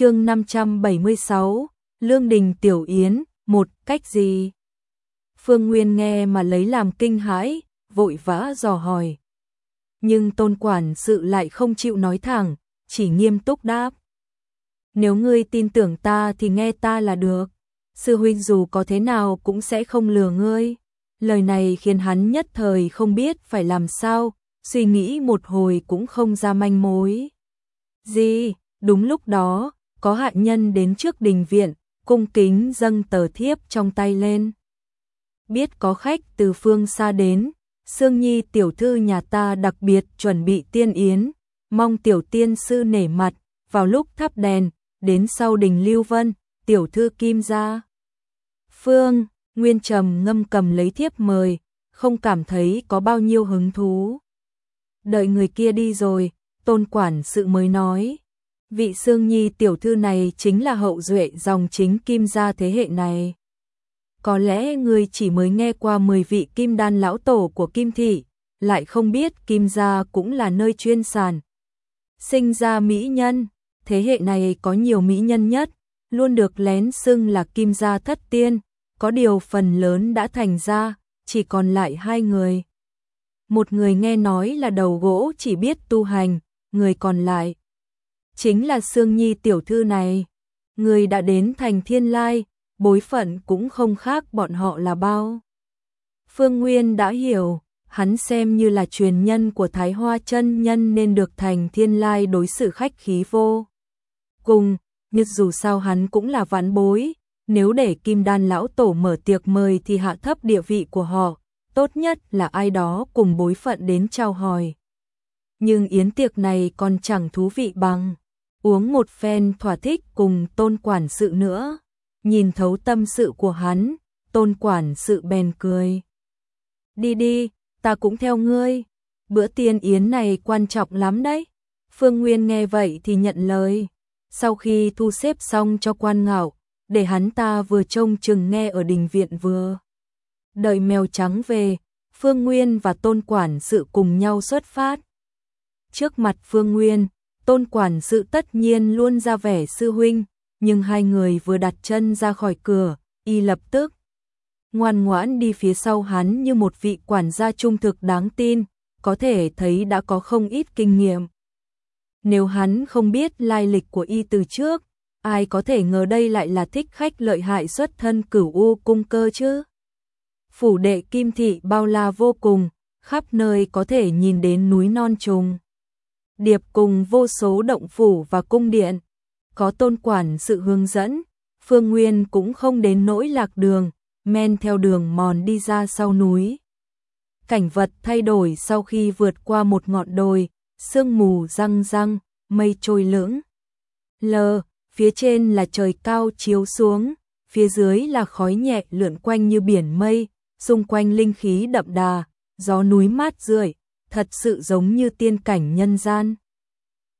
chương 576, Lương Đình Tiểu Yến, một cách gì? Phương Nguyên nghe mà lấy làm kinh hãi, vội vã dò hỏi. Nhưng tôn quản sự lại không chịu nói thẳng, chỉ nghiêm túc đáp. Nếu ngươi tin tưởng ta thì nghe ta là được. Sư huynh dù có thế nào cũng sẽ không lừa ngươi. Lời này khiến hắn nhất thời không biết phải làm sao, suy nghĩ một hồi cũng không ra manh mối. Gì, đúng lúc đó, có hạ nhân đến trước đình viện, cung kính dâng tờ thiếp trong tay lên. Biết có khách từ phương xa đến, Sương Nhi tiểu thư nhà ta đặc biệt chuẩn bị tiên yến, mong tiểu tiên sư nể mặt, vào lúc thắp đèn, đến sau đình Lưu Vân, tiểu thư kim ra. Phương, Nguyên Trầm ngâm cầm lấy thiếp mời, không cảm thấy có bao nhiêu hứng thú. Đợi người kia đi rồi, tôn quản sự mới nói. Vị Sương Nhi tiểu thư này chính là hậu duệ dòng chính kim gia thế hệ này. Có lẽ người chỉ mới nghe qua 10 vị kim đan lão tổ của kim thị, lại không biết kim gia cũng là nơi chuyên sản. Sinh ra mỹ nhân, thế hệ này có nhiều mỹ nhân nhất, luôn được lén xưng là kim gia thất tiên, có điều phần lớn đã thành ra, chỉ còn lại hai người. Một người nghe nói là đầu gỗ chỉ biết tu hành, người còn lại chính là Sương Nhi tiểu thư này. Người đã đến thành thiên lai, bối phận cũng không khác bọn họ là bao. Phương Nguyên đã hiểu, hắn xem như là truyền nhân của Thái Hoa chân nhân nên được thành thiên lai đối xử khách khí vô. Cùng, nhưng dù sao hắn cũng là vãn bối, nếu để kim đan lão tổ mở tiệc mời thì hạ thấp địa vị của họ, tốt nhất là ai đó cùng bối phận đến chào hỏi. Nhưng yến tiệc này còn chẳng thú vị bằng uống một phen thỏa thích cùng tôn quản sự nữa. Nhìn thấu tâm sự của hắn, tôn quản sự bèn cười. Đi đi, ta cũng theo ngươi. Bữa tiên yến này quan trọng lắm đấy. Phương Nguyên nghe vậy thì nhận lời. Sau khi thu xếp xong cho quan ngạo, để hắn ta vừa trông chừng nghe ở đình viện vừa. Đợi mèo trắng về, Phương Nguyên và tôn quản sự cùng nhau xuất phát. Trước mặt Phương Nguyên, tôn quản sự tất nhiên luôn ra vẻ sư huynh, nhưng hai người vừa đặt chân ra khỏi cửa, y lập tức ngoan ngoãn đi phía sau hắn như một vị quản gia trung thực đáng tin, có thể thấy đã có không ít kinh nghiệm. Nếu hắn không biết lai lịch của y từ trước, ai có thể ngờ đây lại là thích khách lợi hại xuất thân cửu u cung cơ chứ? Phủ đệ kim thị bao la vô cùng, khắp nơi có thể nhìn đến núi non trùng điệp cùng vô số động phủ và cung điện. Có tôn quản sự hướng dẫn, Phương Nguyên cũng không đến nỗi lạc đường, men theo đường mòn đi ra sau núi. Cảnh vật thay đổi sau khi vượt qua một ngọn đồi, sương mù răng răng, mây trôi lưỡng. Lờ, phía trên là trời cao chiếu xuống, phía dưới là khói nhẹ lượn quanh như biển mây, xung quanh linh khí đậm đà, gió núi mát rượi, thật sự giống như tiên cảnh nhân gian.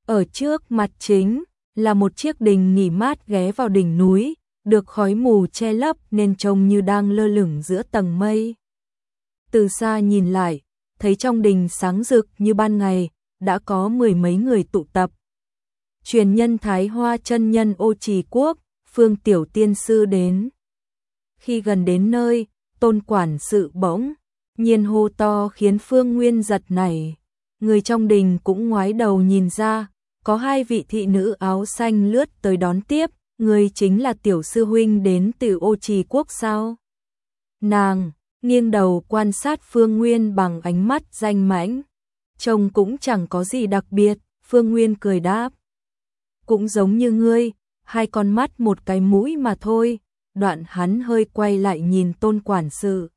Ở trước mặt chính là một chiếc đình nghỉ mát ghé vào đỉnh núi, được khói mù che lấp nên trông như đang lơ lửng giữa tầng mây. Từ xa nhìn lại, thấy trong đình sáng rực như ban ngày, đã có mười mấy người tụ tập. Truyền nhân Thái Hoa chân nhân ô trì quốc, phương tiểu tiên sư đến. Khi gần đến nơi, tôn quản sự bỗng nhiên hô to khiến Phương Nguyên giật nảy. Người trong đình cũng ngoái đầu nhìn ra, có hai vị thị nữ áo xanh lướt tới đón tiếp, người chính là tiểu sư huynh đến từ ô trì quốc sao. Nàng, nghiêng đầu quan sát Phương Nguyên bằng ánh mắt danh mãnh. Trông cũng chẳng có gì đặc biệt, Phương Nguyên cười đáp. Cũng giống như ngươi, hai con mắt một cái mũi mà thôi, đoạn hắn hơi quay lại nhìn tôn quản sự.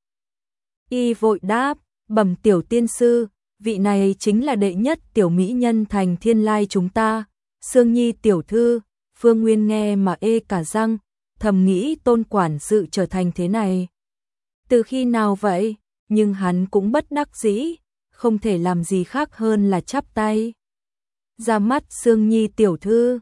Y vội đáp, bẩm tiểu tiên sư, vị này chính là đệ nhất tiểu mỹ nhân thành thiên lai chúng ta, Sương Nhi tiểu thư, Phương Nguyên nghe mà ê cả răng, thầm nghĩ tôn quản sự trở thành thế này. Từ khi nào vậy? Nhưng hắn cũng bất đắc dĩ, không thể làm gì khác hơn là chắp tay. Ra mắt Sương Nhi tiểu thư,